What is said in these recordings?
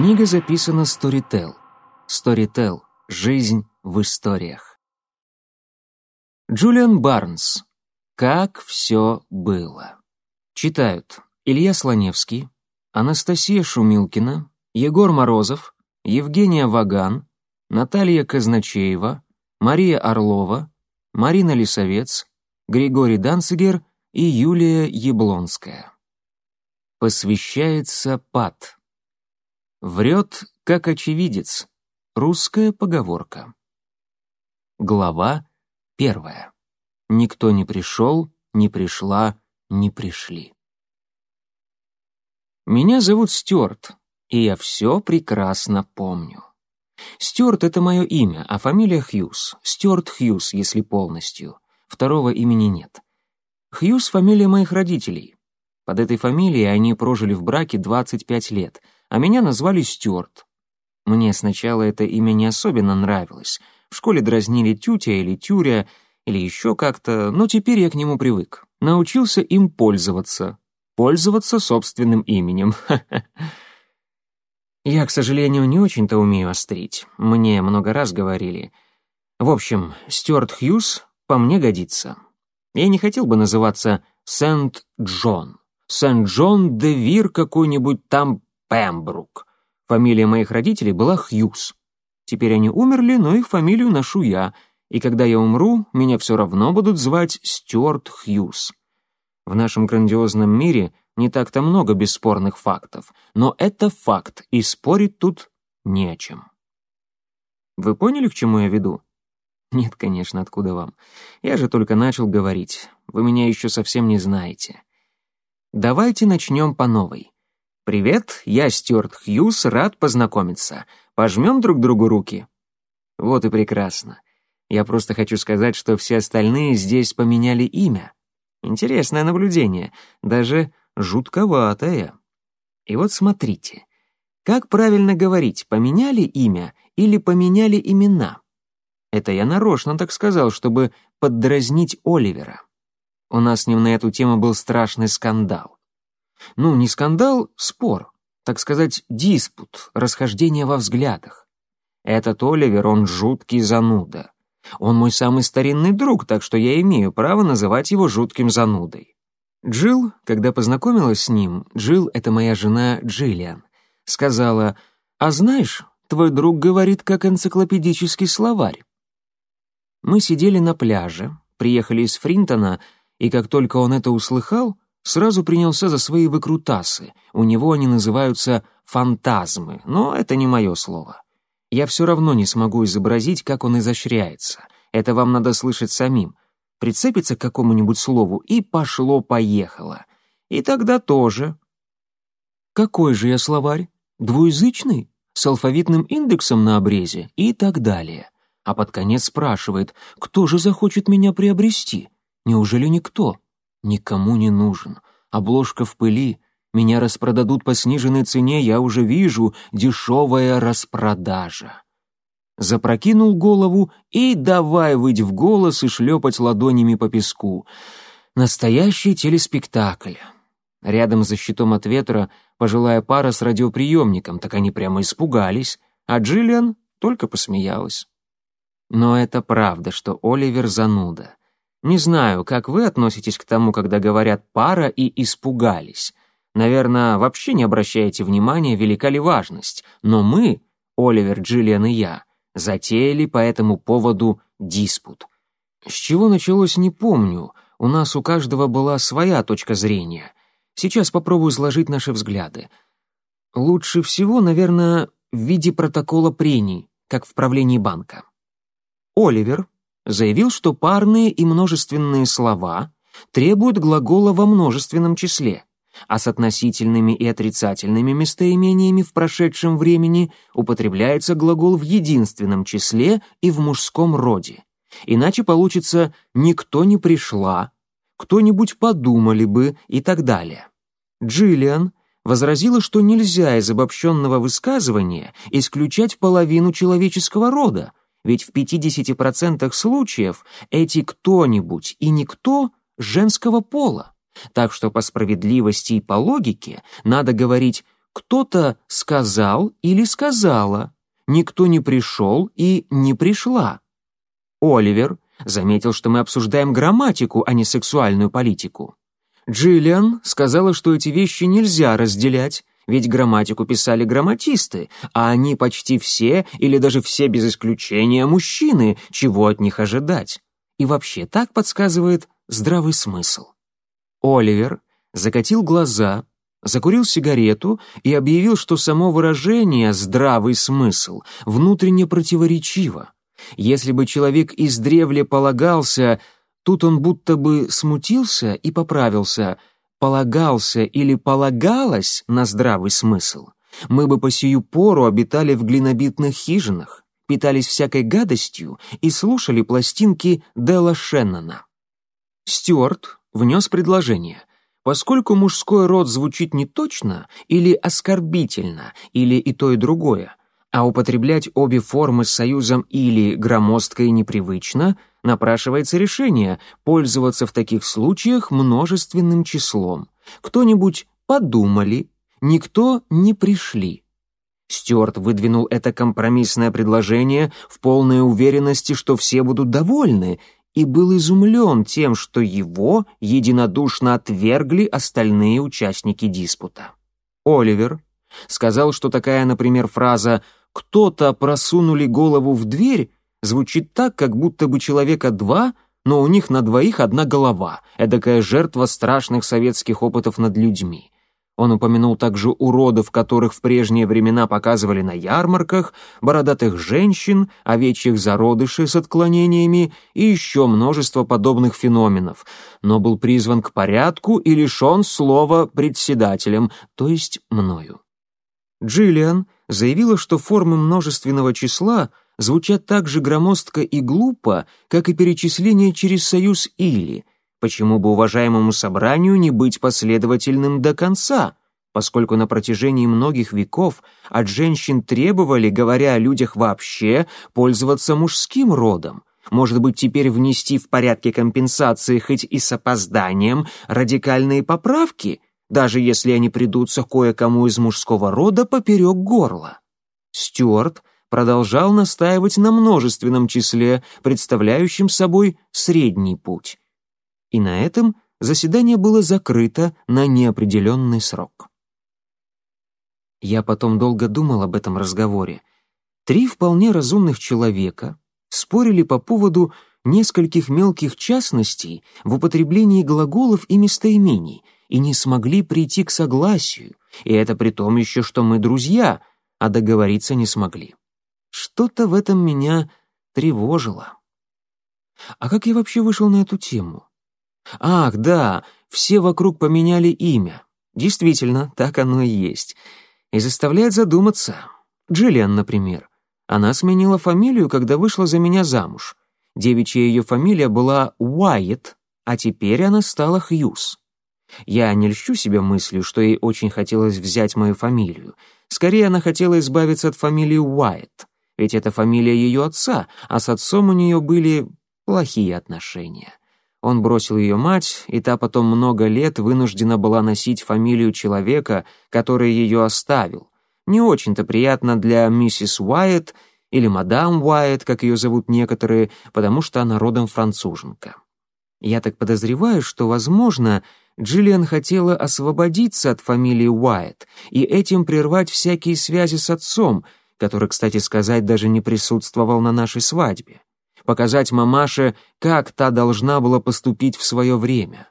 Книга записана Storytel. Storytel. Жизнь в историях. Джулиан Барнс. Как все было. Читают Илья Слоневский, Анастасия Шумилкина, Егор Морозов, Евгения Ваган, Наталья Казначеева, Мария Орлова, Марина Лисовец, Григорий Данцигер и Юлия Яблонская. Посвящается Пат. Врет, как очевидец. Русская поговорка. Глава первая. Никто не пришел, не пришла, не пришли. Меня зовут Стюарт, и я все прекрасно помню. Стюарт — это мое имя, а фамилия Хьюз. Стюарт Хьюз, если полностью. Второго имени нет. Хьюз — фамилия моих родителей. Под этой фамилией они прожили в браке 25 лет, а меня назвали Стюарт. Мне сначала это имя не особенно нравилось. В школе дразнили тютя или тюря, или еще как-то, но теперь я к нему привык. Научился им пользоваться. Пользоваться собственным именем. Я, к сожалению, не очень-то умею острить. Мне много раз говорили. В общем, Стюарт Хьюз по мне годится. Я не хотел бы называться Сент-Джон. Сент-Джон-де-Вир какой-нибудь там Пембрук. Фамилия моих родителей была Хьюз. Теперь они умерли, но их фамилию ношу я, и когда я умру, меня все равно будут звать Стюарт Хьюз. В нашем грандиозном мире не так-то много бесспорных фактов, но это факт, и спорить тут не о чем. Вы поняли, к чему я веду? Нет, конечно, откуда вам? Я же только начал говорить. Вы меня еще совсем не знаете. Давайте начнем по новой. Привет, я Стюарт Хьюз, рад познакомиться. Пожмем друг другу руки. Вот и прекрасно. Я просто хочу сказать, что все остальные здесь поменяли имя. Интересное наблюдение, даже жутковатое. И вот смотрите, как правильно говорить, поменяли имя или поменяли имена? Это я нарочно так сказал, чтобы поддразнить Оливера. У нас с ним на эту тему был страшный скандал. Ну, не скандал, спор, так сказать, диспут, расхождение во взглядах. Этот Оливер, он жуткий зануда. Он мой самый старинный друг, так что я имею право называть его жутким занудой. Джилл, когда познакомилась с ним, Джилл — это моя жена Джиллиан, сказала, «А знаешь, твой друг говорит как энциклопедический словарь». Мы сидели на пляже, приехали из Фринтона — и как только он это услыхал, сразу принялся за свои выкрутасы. У него они называются фантазмы, но это не мое слово. Я все равно не смогу изобразить, как он изощряется. Это вам надо слышать самим. Прицепится к какому-нибудь слову, и пошло-поехало. И тогда тоже. Какой же я словарь? Двуязычный? С алфавитным индексом на обрезе? И так далее. А под конец спрашивает, кто же захочет меня приобрести? Неужели никто? Никому не нужен. Обложка в пыли. Меня распродадут по сниженной цене, я уже вижу. Дешевая распродажа. Запрокинул голову и давай выть в голос и шлепать ладонями по песку. Настоящий телеспектакль. Рядом за щитом от ветра пожилая пара с радиоприемником, так они прямо испугались, а Джиллиан только посмеялась. Но это правда, что Оливер зануда. Не знаю, как вы относитесь к тому, когда говорят «пара» и «испугались». Наверное, вообще не обращаете внимания, велика ли важность. Но мы, Оливер, Джиллиан и я, затеяли по этому поводу диспут. С чего началось, не помню. У нас у каждого была своя точка зрения. Сейчас попробую изложить наши взгляды. Лучше всего, наверное, в виде протокола прений, как в правлении банка. Оливер, заявил, что парные и множественные слова требуют глагола во множественном числе, а с относительными и отрицательными местоимениями в прошедшем времени употребляется глагол в единственном числе и в мужском роде. Иначе получится «никто не пришла», «кто-нибудь подумали бы» и так далее. Джиллиан возразила, что нельзя из обобщенного высказывания исключать половину человеческого рода, ведь в 50% случаев эти кто-нибудь и никто женского пола. Так что по справедливости и по логике надо говорить кто-то сказал или сказала, никто не пришел и не пришла. Оливер заметил, что мы обсуждаем грамматику, а не сексуальную политику. Джиллиан сказала, что эти вещи нельзя разделять, ведь грамматику писали грамматисты, а они почти все, или даже все без исключения, мужчины, чего от них ожидать. И вообще так подсказывает здравый смысл. Оливер закатил глаза, закурил сигарету и объявил, что само выражение «здравый смысл» внутренне противоречиво. Если бы человек издревле полагался, тут он будто бы смутился и поправился, полагался или полагалось на здравый смысл, мы бы по сию пору обитали в глинобитных хижинах, питались всякой гадостью и слушали пластинки Делла Шеннона. Стюарт внес предложение. Поскольку мужской род звучит неточно или оскорбительно, или и то, и другое, а употреблять обе формы с союзом «или» громоздко и непривычно, напрашивается решение пользоваться в таких случаях множественным числом. Кто-нибудь подумали, никто не пришли. Стюарт выдвинул это компромиссное предложение в полной уверенности, что все будут довольны, и был изумлен тем, что его единодушно отвергли остальные участники диспута. Оливер сказал, что такая, например, фраза «кто-то просунули голову в дверь» звучит так, как будто бы человека два, но у них на двоих одна голова, эдакая жертва страшных советских опытов над людьми. Он упомянул также уродов, которых в прежние времена показывали на ярмарках, бородатых женщин, овечьих зародышей с отклонениями и еще множество подобных феноменов, но был призван к порядку и лишен слова председателем, то есть мною. Джиллиан заявила, что формы множественного числа звучат так же громоздко и глупо, как и перечисление через союз «или», Почему бы уважаемому собранию не быть последовательным до конца, поскольку на протяжении многих веков от женщин требовали, говоря о людях вообще, пользоваться мужским родом? Может быть, теперь внести в порядке компенсации хоть и с опозданием радикальные поправки, даже если они придутся кое-кому из мужского рода поперек горла? Стюарт продолжал настаивать на множественном числе, представляющем собой средний путь и на этом заседание было закрыто на неопределенный срок. Я потом долго думал об этом разговоре. Три вполне разумных человека спорили по поводу нескольких мелких частностей в употреблении глаголов и местоимений и не смогли прийти к согласию, и это при том еще, что мы друзья, а договориться не смогли. Что-то в этом меня тревожило. А как я вообще вышел на эту тему? Ах, да, все вокруг поменяли имя. Действительно, так оно и есть. И заставляет задуматься. Джиллиан, например. Она сменила фамилию, когда вышла за меня замуж. Девичья ее фамилия была Уайет, а теперь она стала Хьюз. Я не льщу себе мыслью, что ей очень хотелось взять мою фамилию. Скорее, она хотела избавиться от фамилии Уайт, ведь это фамилия ее отца, а с отцом у нее были плохие отношения. Он бросил ее мать, и та потом много лет вынуждена была носить фамилию человека, который ее оставил. Не очень-то приятно для миссис Уайт или мадам Уайт, как ее зовут некоторые, потому что она родом француженка. Я так подозреваю, что, возможно, Джиллиан хотела освободиться от фамилии Уайт и этим прервать всякие связи с отцом, который, кстати сказать, даже не присутствовал на нашей свадьбе показать мамаше, как та должна была поступить в свое время.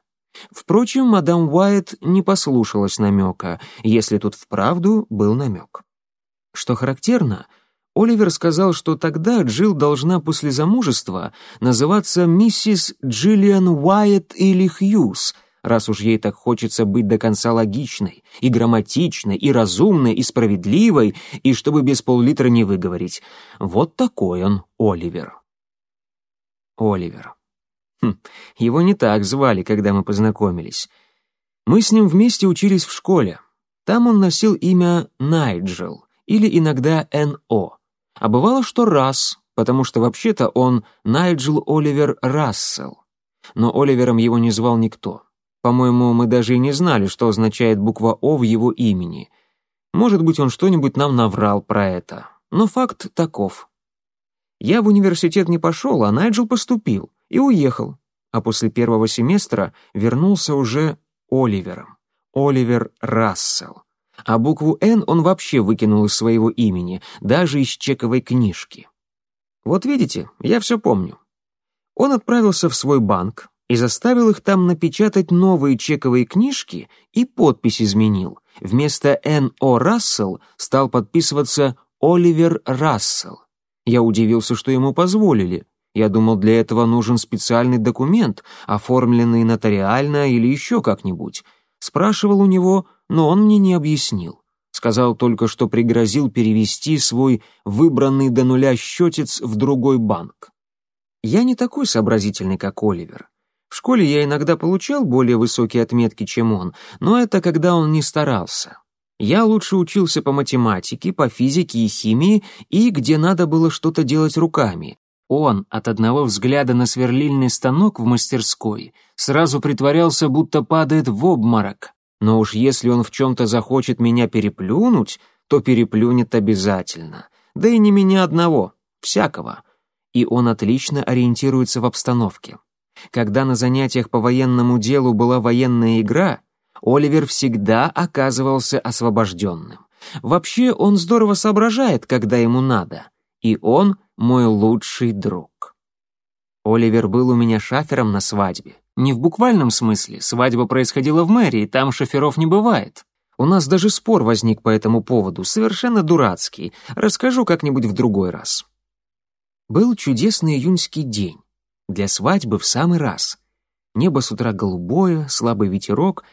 Впрочем, мадам Уайт не послушалась намека, если тут вправду был намек. Что характерно, Оливер сказал, что тогда Джилл должна после замужества называться миссис Джиллиан Уайт или Хьюз, раз уж ей так хочется быть до конца логичной, и грамматичной, и разумной, и справедливой, и чтобы без пол-литра не выговорить. Вот такой он, Оливер. Оливер. Хм, его не так звали, когда мы познакомились. Мы с ним вместе учились в школе. Там он носил имя Найджел, или иногда Н.О. А бывало, что Расс, потому что вообще-то он Найджел Оливер Рассел. Но Оливером его не звал никто. По-моему, мы даже и не знали, что означает буква «О» в его имени. Может быть, он что-нибудь нам наврал про это. Но факт таков. Я в университет не пошел, а Найджел поступил и уехал. А после первого семестра вернулся уже Оливером. Оливер Рассел. А букву «Н» он вообще выкинул из своего имени, даже из чековой книжки. Вот видите, я все помню. Он отправился в свой банк и заставил их там напечатать новые чековые книжки и подпись изменил. Вместо Н.О. Рассел стал подписываться Оливер Рассел. Я удивился, что ему позволили. Я думал, для этого нужен специальный документ, оформленный нотариально или еще как-нибудь. Спрашивал у него, но он мне не объяснил. Сказал только, что пригрозил перевести свой выбранный до нуля счетец в другой банк. Я не такой сообразительный, как Оливер. В школе я иногда получал более высокие отметки, чем он, но это когда он не старался. Я лучше учился по математике, по физике и химии и где надо было что-то делать руками. Он от одного взгляда на сверлильный станок в мастерской сразу притворялся, будто падает в обморок. Но уж если он в чем-то захочет меня переплюнуть, то переплюнет обязательно. Да и не меня одного, всякого. И он отлично ориентируется в обстановке. Когда на занятиях по военному делу была военная игра, Оливер всегда оказывался освобожденным. Вообще он здорово соображает, когда ему надо. И он мой лучший друг. Оливер был у меня шафером на свадьбе. Не в буквальном смысле, свадьба происходила в мэрии, там шоферов не бывает. У нас даже спор возник по этому поводу, совершенно дурацкий. Расскажу как-нибудь в другой раз. Был чудесный июньский день. Для свадьбы в самый раз. Небо с утра голубое, слабый ветерок,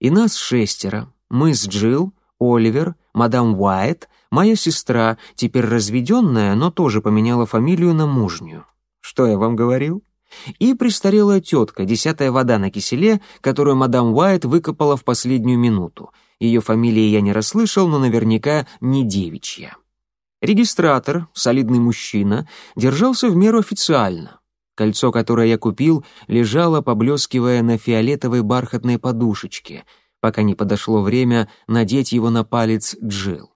и нас шестеро. Мы с Джилл, Оливер, мадам Уайт, моя сестра, теперь разведенная, но тоже поменяла фамилию на мужнюю. Что я вам говорил? И престарелая тетка, десятая вода на киселе, которую мадам Уайт выкопала в последнюю минуту. Ее фамилии я не расслышал, но наверняка не девичья. Регистратор, солидный мужчина, держался в меру официально. Кольцо, которое я купил, лежало, поблескивая на фиолетовой бархатной подушечке, пока не подошло время надеть его на палец Джил.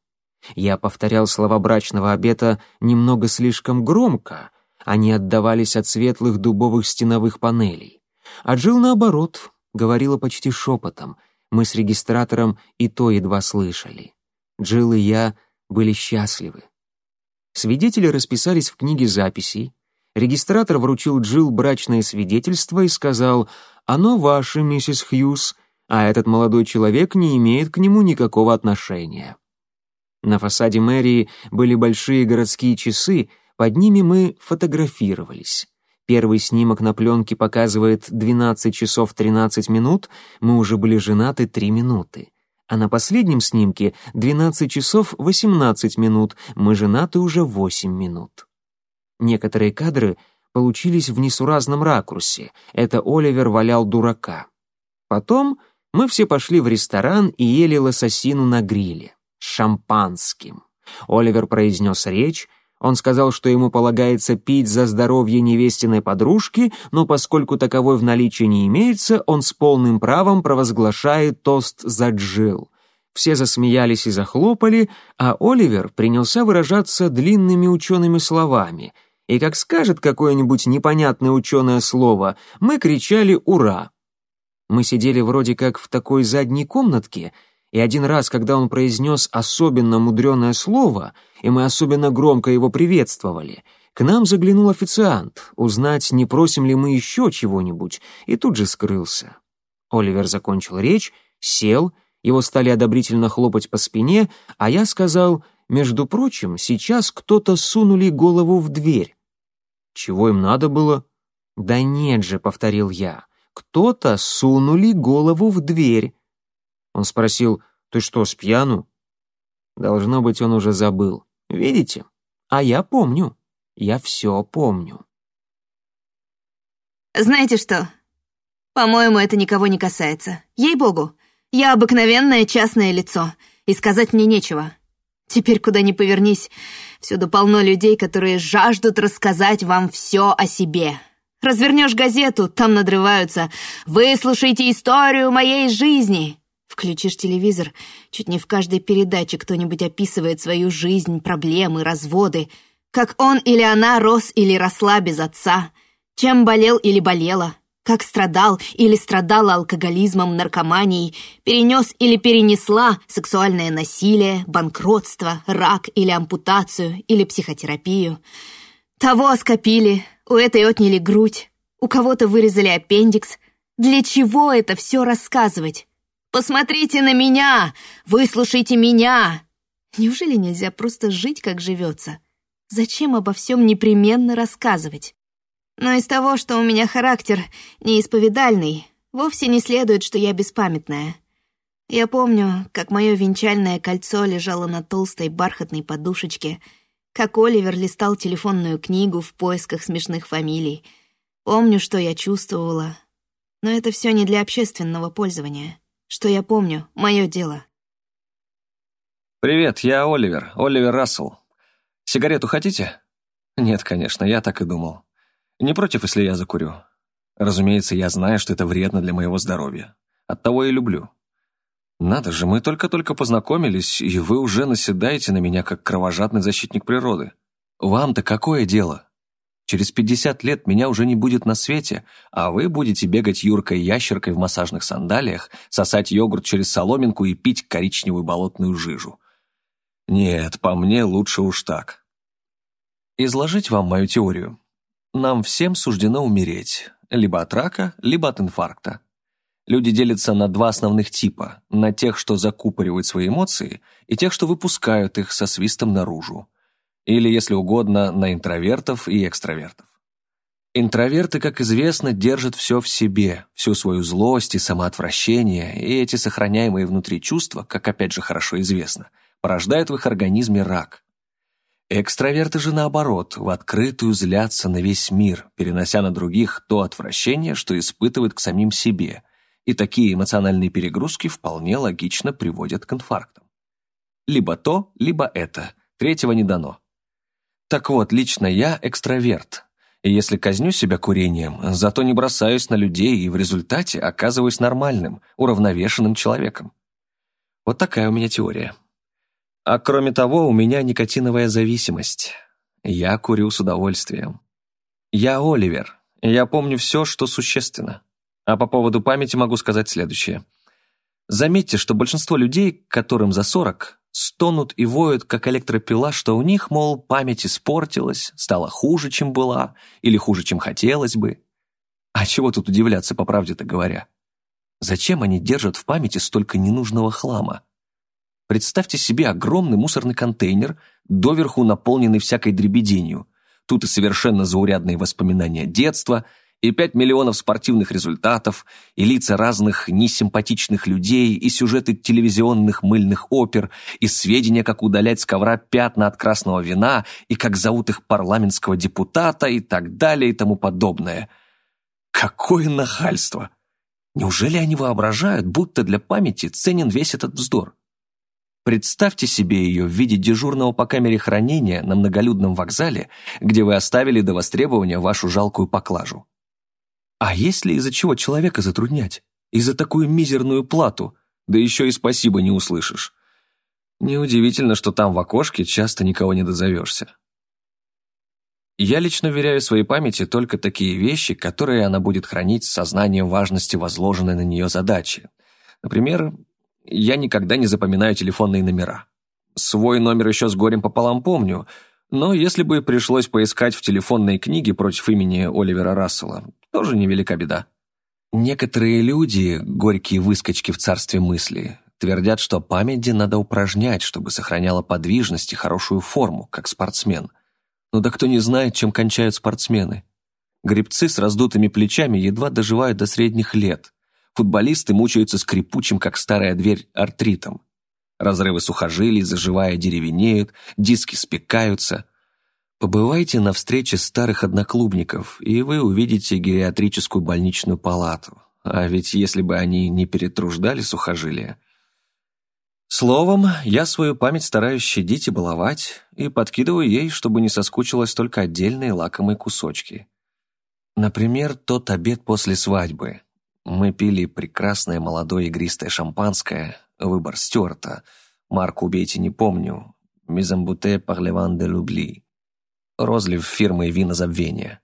Я повторял слова брачного обета немного слишком громко, они отдавались от светлых дубовых стеновых панелей. А Джил, наоборот, говорила почти шепотом, мы с регистратором и то едва слышали. Джил и я были счастливы. Свидетели расписались в книге записей, Регистратор вручил Джилл брачное свидетельство и сказал «Оно ваше, миссис Хьюз, а этот молодой человек не имеет к нему никакого отношения». На фасаде мэрии были большие городские часы, под ними мы фотографировались. Первый снимок на пленке показывает 12 часов 13 минут, мы уже были женаты 3 минуты. А на последнем снимке 12 часов 18 минут, мы женаты уже 8 минут. Некоторые кадры получились в несуразном ракурсе. Это Оливер валял дурака. Потом мы все пошли в ресторан и ели лососину на гриле. С шампанским. Оливер произнес речь. Он сказал, что ему полагается пить за здоровье невестиной подружки, но поскольку таковой в наличии не имеется, он с полным правом провозглашает тост за Джилл. Все засмеялись и захлопали, а Оливер принялся выражаться длинными учеными словами — и как скажет какое-нибудь непонятное ученое слово, мы кричали «Ура!». Мы сидели вроде как в такой задней комнатке, и один раз, когда он произнес особенно мудреное слово, и мы особенно громко его приветствовали, к нам заглянул официант, узнать, не просим ли мы еще чего-нибудь, и тут же скрылся. Оливер закончил речь, сел, его стали одобрительно хлопать по спине, а я сказал, между прочим, сейчас кто-то сунули голову в дверь. Чего им надо было? Да нет же, повторил я. Кто-то сунули голову в дверь. Он спросил, ты что, с пьяну? Должно быть, он уже забыл. Видите? А я помню. Я все помню. Знаете что? По-моему, это никого не касается. Ей-богу, я обыкновенное частное лицо, и сказать мне нечего. Теперь куда ни повернись, всюду полно людей, которые жаждут рассказать вам все о себе. Развернешь газету, там надрываются «Выслушайте историю моей жизни». Включишь телевизор, чуть не в каждой передаче кто-нибудь описывает свою жизнь, проблемы, разводы, как он или она рос или росла без отца, чем болел или болела, как страдал или страдала алкоголизмом, наркоманией, перенес или перенесла сексуальное насилие, банкротство, рак или ампутацию или психотерапию. Того скопили, у этой отняли грудь, у кого-то вырезали аппендикс. Для чего это все рассказывать? Посмотрите на меня! Выслушайте меня! Неужели нельзя просто жить, как живется? Зачем обо всем непременно рассказывать? Но из того, что у меня характер неисповедальный, вовсе не следует, что я беспамятная. Я помню, как мое венчальное кольцо лежало на толстой бархатной подушечке, как Оливер листал телефонную книгу в поисках смешных фамилий. Помню, что я чувствовала. Но это все не для общественного пользования. Что я помню, мое дело. «Привет, я Оливер, Оливер Рассел. Сигарету хотите?» «Нет, конечно, я так и думал. Не против, если я закурю? Разумеется, я знаю, что это вредно для моего здоровья. Оттого и люблю. Надо же, мы только-только познакомились, и вы уже наседаете на меня, как кровожадный защитник природы. Вам-то какое дело? Через 50 лет меня уже не будет на свете, а вы будете бегать юркой-ящеркой в массажных сандалиях, сосать йогурт через соломинку и пить коричневую болотную жижу. Нет, по мне лучше уж так. Изложить вам мою теорию. Нам всем суждено умереть, либо от рака, либо от инфаркта. Люди делятся на два основных типа, на тех, что закупоривают свои эмоции, и тех, что выпускают их со свистом наружу или, если угодно, на интровертов и экстравертов. Интроверты, как известно, держат все в себе, всю свою злость и самоотвращение, и эти сохраняемые внутри чувства, как опять же хорошо известно, порождают в их организме рак. Экстраверты же, наоборот, в открытую злятся на весь мир, перенося на других то отвращение, что испытывают к самим себе, и такие эмоциональные перегрузки вполне логично приводят к инфарктам. Либо то, либо это, третьего не дано. Так вот, лично я экстраверт. И если казню себя курением, зато не бросаюсь на людей и в результате оказываюсь нормальным, уравновешенным человеком. Вот такая у меня теория. А кроме того, у меня никотиновая зависимость. Я курю с удовольствием. Я Оливер. Я помню все, что существенно. А по поводу памяти могу сказать следующее. Заметьте, что большинство людей, которым за 40, стонут и воют, как электропила, что у них, мол, память испортилась, стала хуже, чем была, или хуже, чем хотелось бы. А чего тут удивляться, по правде-то говоря? Зачем они держат в памяти столько ненужного хлама? Представьте себе огромный мусорный контейнер, доверху наполненный всякой дребеденью. Тут и совершенно заурядные воспоминания детства – и пять миллионов спортивных результатов, и лица разных несимпатичных людей, и сюжеты телевизионных мыльных опер, и сведения, как удалять с ковра пятна от красного вина, и как зовут их парламентского депутата, и так далее, и тому подобное. Какое нахальство! Неужели они воображают, будто для памяти ценен весь этот вздор? Представьте себе ее в виде дежурного по камере хранения на многолюдном вокзале, где вы оставили до востребования вашу жалкую поклажу. А есть ли из-за чего человека затруднять? И за такую мизерную плату? Да еще и спасибо не услышишь. Неудивительно, что там в окошке часто никого не дозовешься. Я лично веряю своей памяти только такие вещи, которые она будет хранить с сознанием важности возложенной на нее задачи. Например, я никогда не запоминаю телефонные номера. Свой номер еще с горем пополам помню, но если бы пришлось поискать в телефонной книге против имени Оливера Рассела, тоже невелика беда. Некоторые люди, горькие выскочки в царстве мысли, твердят, что памяти надо упражнять, чтобы сохраняла подвижность и хорошую форму, как спортсмен. Но да кто не знает, чем кончают спортсмены. Гребцы с раздутыми плечами едва доживают до средних лет. Футболисты мучаются скрипучим, как старая дверь, артритом. Разрывы сухожилий, заживая, деревенеют, диски спекаются – Побывайте на встрече старых одноклубников, и вы увидите гериатрическую больничную палату. А ведь если бы они не перетруждали сухожилия... Словом, я свою память стараюсь щадить и баловать, и подкидываю ей, чтобы не соскучилась только отдельные лакомые кусочки. Например, тот обед после свадьбы. Мы пили прекрасное молодое игристое шампанское, выбор Стюарта, марку убейте не помню, «Мизамбуте парлеван де Лубли», розлив фирмы вина забвения.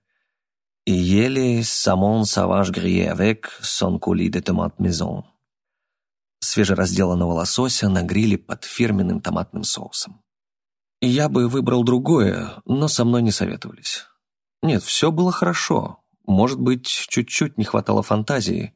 И ели «Самон саваж грие avec son coulis de tomate maison» свежеразделанного лосося на гриле под фирменным томатным соусом. Я бы выбрал другое, но со мной не советовались. Нет, все было хорошо. Может быть, чуть-чуть не хватало фантазии.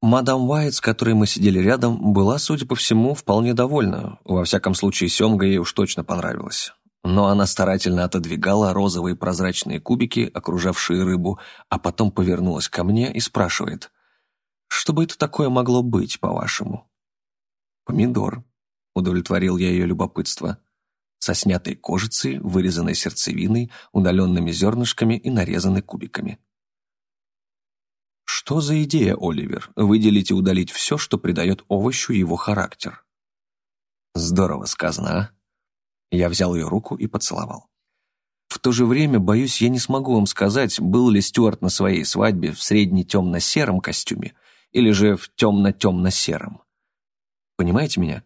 Мадам Уайт, с которой мы сидели рядом, была, судя по всему, вполне довольна. Во всяком случае, семга ей уж точно понравилась. Но она старательно отодвигала розовые прозрачные кубики, окружавшие рыбу, а потом повернулась ко мне и спрашивает, «Что бы это такое могло быть, по-вашему?» «Помидор», — удовлетворил я ее любопытство со снятой кожицей, вырезанной сердцевиной, удаленными зернышками и нарезанной кубиками. Что за идея, Оливер, выделить и удалить все, что придает овощу его характер? Здорово сказано, а? Я взял ее руку и поцеловал. В то же время, боюсь, я не смогу вам сказать, был ли Стюарт на своей свадьбе в средне-темно-сером костюме или же в темно-темно-сером. Понимаете меня?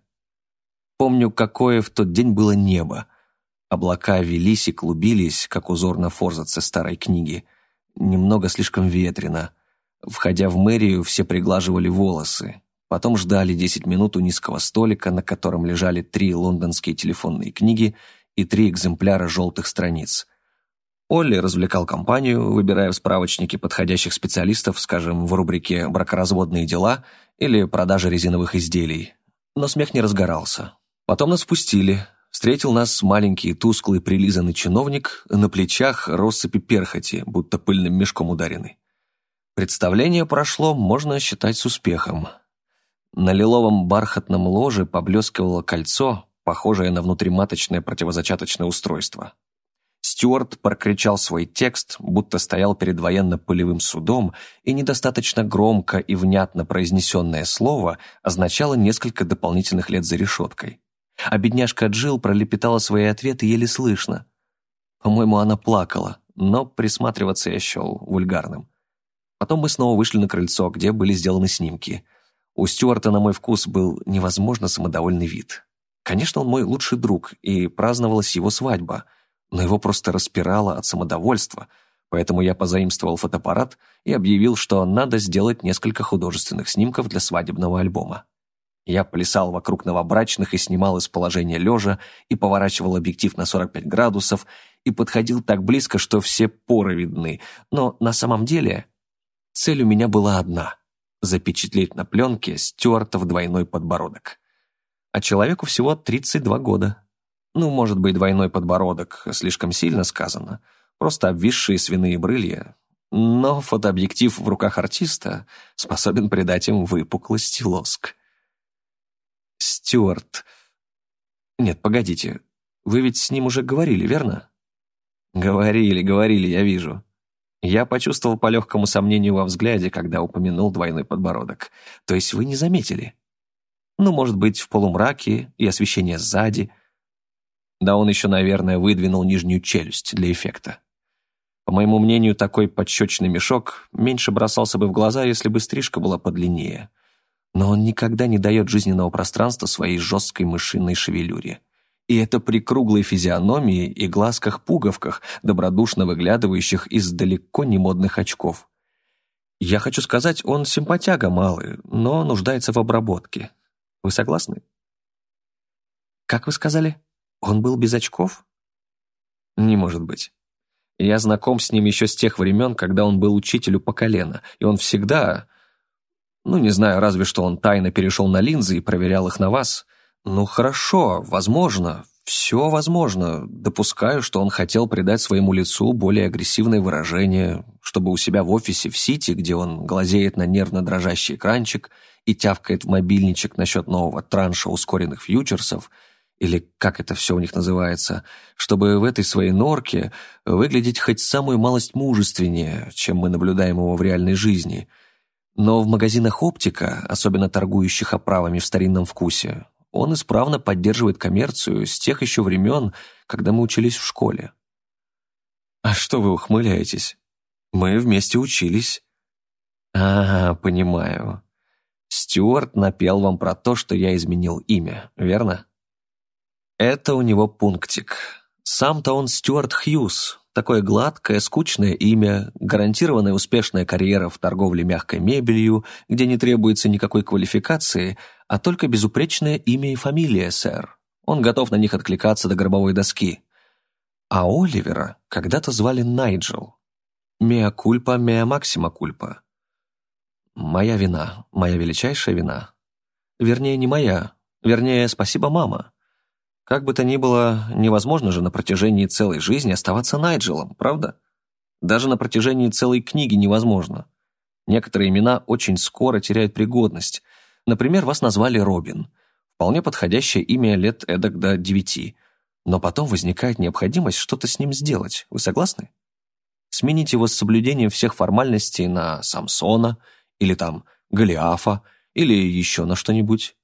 Помню, какое в тот день было небо. Облака велись и клубились, как узор на форзаце старой книги. Немного слишком ветрено. Входя в мэрию, все приглаживали волосы. Потом ждали десять минут у низкого столика, на котором лежали три лондонские телефонные книги и три экземпляра желтых страниц. Олли развлекал компанию, выбирая в справочнике подходящих специалистов, скажем, в рубрике «Бракоразводные дела» или «Продажа резиновых изделий». Но смех не разгорался. Потом нас впустили. Встретил нас маленький, тусклый, прилизанный чиновник, на плечах россыпи перхоти, будто пыльным мешком ударенный. Представление прошло, можно считать, с успехом. На лиловом бархатном ложе поблескивало кольцо, похожее на внутриматочное противозачаточное устройство. Стюарт прокричал свой текст, будто стоял перед военно-полевым судом, и недостаточно громко и внятно произнесенное слово означало несколько дополнительных лет за решеткой. А бедняжка Джилл пролепетала свои ответы еле слышно. По-моему, она плакала, но присматриваться я счел вульгарным. Потом мы снова вышли на крыльцо, где были сделаны снимки. У Стюарта, на мой вкус, был невозможно самодовольный вид. Конечно, он мой лучший друг, и праздновалась его свадьба, но его просто распирало от самодовольства, поэтому я позаимствовал фотоаппарат и объявил, что надо сделать несколько художественных снимков для свадебного альбома. Я плясал вокруг новобрачных и снимал из положения лежа, и поворачивал объектив на 45 градусов, и подходил так близко, что все поры видны. Но на самом деле цель у меня была одна — запечатлеть на пленке Стюарта двойной подбородок. А человеку всего 32 года. Ну, может быть, двойной подбородок, слишком сильно сказано. Просто обвисшие свиные брылья. Но фотообъектив в руках артиста способен придать им выпуклость и лоск. Стюарт. Нет, погодите. Вы ведь с ним уже говорили, верно? Говорили, говорили, я вижу. Я почувствовал по легкому сомнению во взгляде, когда упомянул двойной подбородок. То есть вы не заметили? Ну, может быть, в полумраке и освещение сзади. Да он еще, наверное, выдвинул нижнюю челюсть для эффекта. По моему мнению, такой подщечный мешок меньше бросался бы в глаза, если бы стрижка была подлиннее но он никогда не дает жизненного пространства своей жесткой мышиной шевелюре. И это при круглой физиономии и глазках-пуговках, добродушно выглядывающих из далеко не модных очков. Я хочу сказать, он симпатяга малый, но нуждается в обработке. Вы согласны? Как вы сказали? Он был без очков? Не может быть. Я знаком с ним еще с тех времен, когда он был учителю по колено, и он всегда, ну, не знаю, разве что он тайно перешел на линзы и проверял их на вас. Ну, хорошо, возможно, все возможно. Допускаю, что он хотел придать своему лицу более агрессивное выражение, чтобы у себя в офисе в Сити, где он глазеет на нервно дрожащий экранчик и тявкает в мобильничек насчет нового транша ускоренных фьючерсов, или как это все у них называется, чтобы в этой своей норке выглядеть хоть самую малость мужественнее, чем мы наблюдаем его в реальной жизни – но в магазинах оптика, особенно торгующих оправами в старинном вкусе, он исправно поддерживает коммерцию с тех еще времен, когда мы учились в школе. «А что вы ухмыляетесь? Мы вместе учились». А, понимаю. Стюарт напел вам про то, что я изменил имя, верно? Это у него пунктик. Сам-то он Стюарт Хьюз. Такое гладкое, скучное имя, гарантированная успешная карьера в торговле мягкой мебелью, где не требуется никакой квалификации, а только безупречное имя и фамилия, сэр. Он готов на них откликаться до гробовой доски. А Оливера когда-то звали Найджел. Меа кульпа, меа максима кульпа. Моя вина, моя величайшая вина. Вернее, не моя. Вернее, спасибо, мама. Как бы то ни было, невозможно же на протяжении целой жизни оставаться Найджелом, правда? Даже на протяжении целой книги невозможно. Некоторые имена очень скоро теряют пригодность. Например, вас назвали Робин. Вполне подходящее имя лет эдак до девяти. Но потом возникает необходимость что-то с ним сделать. Вы согласны? Сменить его с соблюдением всех формальностей на Самсона – или там Голиафа, или еще на что-нибудь.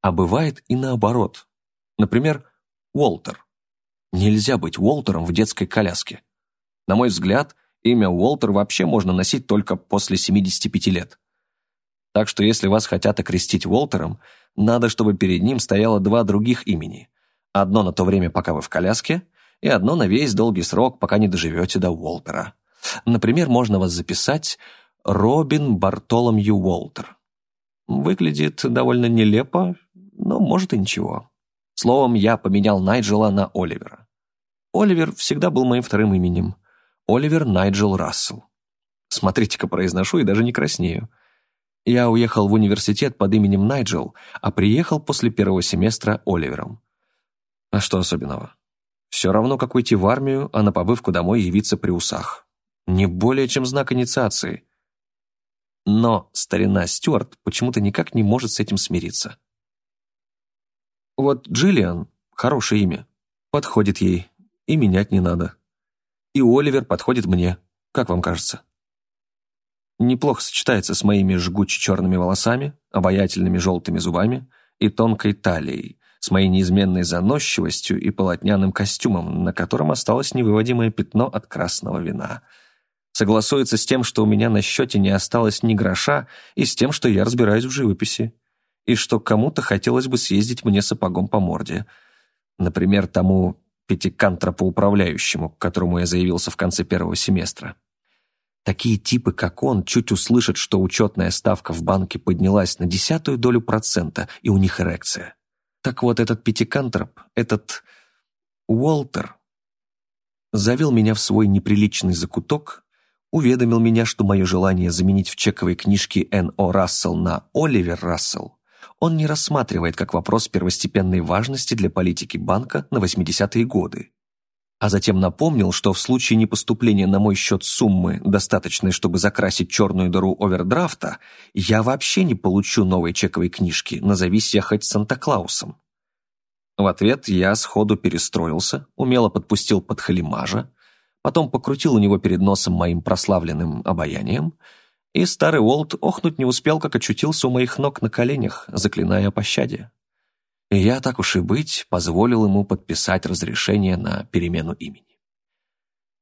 А бывает и наоборот. Например, Уолтер. Нельзя быть Уолтером в детской коляске. На мой взгляд, имя Уолтер вообще можно носить только после 75 лет. Так что если вас хотят окрестить Уолтером, надо, чтобы перед ним стояло два других имени. Одно на то время, пока вы в коляске, и одно на весь долгий срок, пока не доживете до Уолтера. Например, можно вас записать Робин Бартоломью Уолтер. Выглядит довольно нелепо, но может и ничего. Словом, я поменял Найджела на Оливера. Оливер всегда был моим вторым именем. Оливер Найджел Рассел. Смотрите-ка, произношу и даже не краснею. Я уехал в университет под именем Найджел, а приехал после первого семестра Оливером. А что особенного? Все равно, как уйти в армию, а на побывку домой явиться при усах. Не более чем знак инициации. Но старина Стюарт почему-то никак не может с этим смириться. Вот Джиллиан — хорошее имя. Подходит ей, и менять не надо. И Оливер подходит мне, как вам кажется? Неплохо сочетается с моими жгуче-черными волосами, обаятельными желтыми зубами и тонкой талией, с моей неизменной заносчивостью и полотняным костюмом, на котором осталось невыводимое пятно от красного вина — согласуется с тем, что у меня на счете не осталось ни гроша, и с тем, что я разбираюсь в живописи, и что кому-то хотелось бы съездить мне сапогом по морде. Например, тому пятикантропу-управляющему, к которому я заявился в конце первого семестра. Такие типы, как он, чуть услышат, что учетная ставка в банке поднялась на десятую долю процента, и у них эрекция. Так вот, этот пятикантроп, этот Уолтер, завел меня в свой неприличный закуток, уведомил меня, что мое желание заменить в чековой книжке Н.О. Рассел на Оливер Рассел он не рассматривает как вопрос первостепенной важности для политики банка на 80-е годы. А затем напомнил, что в случае непоступления на мой счет суммы, достаточной, чтобы закрасить черную дыру овердрафта, я вообще не получу новой чековой книжки, назовись я хоть Санта-Клаусом. В ответ я сходу перестроился, умело подпустил под халимажа, потом покрутил у него перед носом моим прославленным обаянием, и старый Уолт охнуть не успел, как очутился у моих ног на коленях, заклиная о пощаде. И я, так уж и быть, позволил ему подписать разрешение на перемену имени.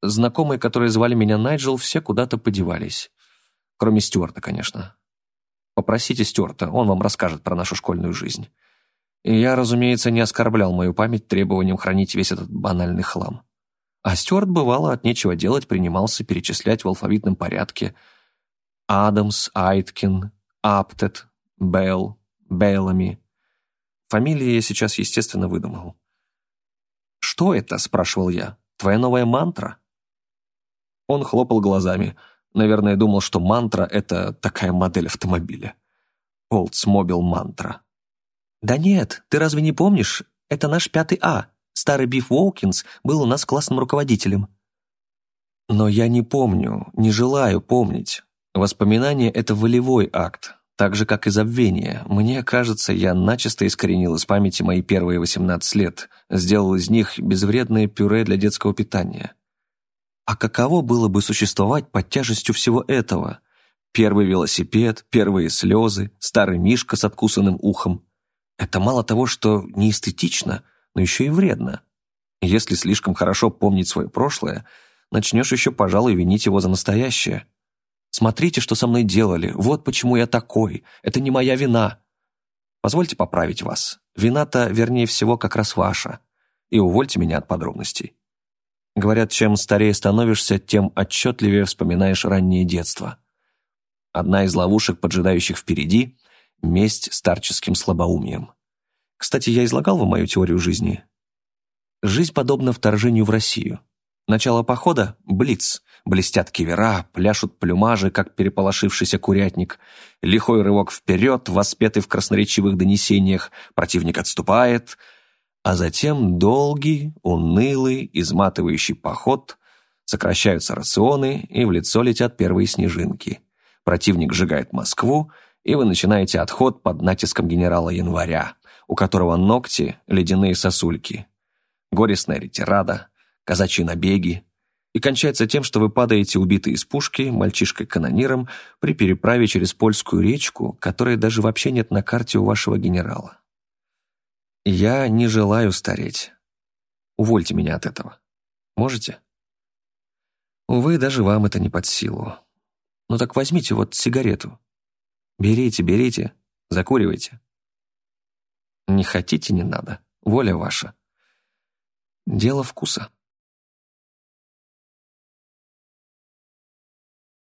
Знакомые, которые звали меня Найджел, все куда-то подевались. Кроме Стюарта, конечно. Попросите Стюарта, он вам расскажет про нашу школьную жизнь. И я, разумеется, не оскорблял мою память требованием хранить весь этот банальный хлам. А Стюарт, бывало, от нечего делать принимался перечислять в алфавитном порядке Адамс, Айткин, Аптет, Белл, Беллами. Фамилии я сейчас, естественно, выдумал. «Что это?» — спрашивал я. «Твоя новая мантра?» Он хлопал глазами. Наверное, думал, что мантра — это такая модель автомобиля. Oldsmobile мантра. «Да нет, ты разве не помнишь? Это наш пятый А. Старый Биф Уолкинс был у нас классным руководителем. Но я не помню, не желаю помнить. Воспоминание — это волевой акт, так же, как и забвение. Мне кажется, я начисто искоренил из памяти мои первые 18 лет, сделал из них безвредное пюре для детского питания. А каково было бы существовать под тяжестью всего этого? Первый велосипед, первые слезы, старый мишка с откусанным ухом. Это мало того, что неэстетично — но еще и вредно. Если слишком хорошо помнить свое прошлое, начнешь еще, пожалуй, винить его за настоящее. Смотрите, что со мной делали. Вот почему я такой. Это не моя вина. Позвольте поправить вас. Вина-то, вернее всего, как раз ваша. И увольте меня от подробностей. Говорят, чем старее становишься, тем отчетливее вспоминаешь раннее детство. Одна из ловушек, поджидающих впереди — месть старческим слабоумием. Кстати, я излагал вам мою теорию жизни. Жизнь подобна вторжению в Россию. Начало похода — блиц. Блестят кивера, пляшут плюмажи, как переполошившийся курятник. Лихой рывок вперед, воспетый в красноречивых донесениях. Противник отступает. А затем долгий, унылый, изматывающий поход. Сокращаются рационы, и в лицо летят первые снежинки. Противник сжигает Москву, и вы начинаете отход под натиском генерала Января, у которого ногти — ледяные сосульки. Горестная ретирада — казачьи набеги, и кончается тем, что вы падаете убитый из пушки мальчишкой-канониром при переправе через польскую речку, которой даже вообще нет на карте у вашего генерала. Я не желаю стареть. Увольте меня от этого. Можете? Увы, даже вам это не под силу. Ну так возьмите вот сигарету. Берите, берите, закуривайте. Не хотите, не надо. Воля ваша. Дело вкуса.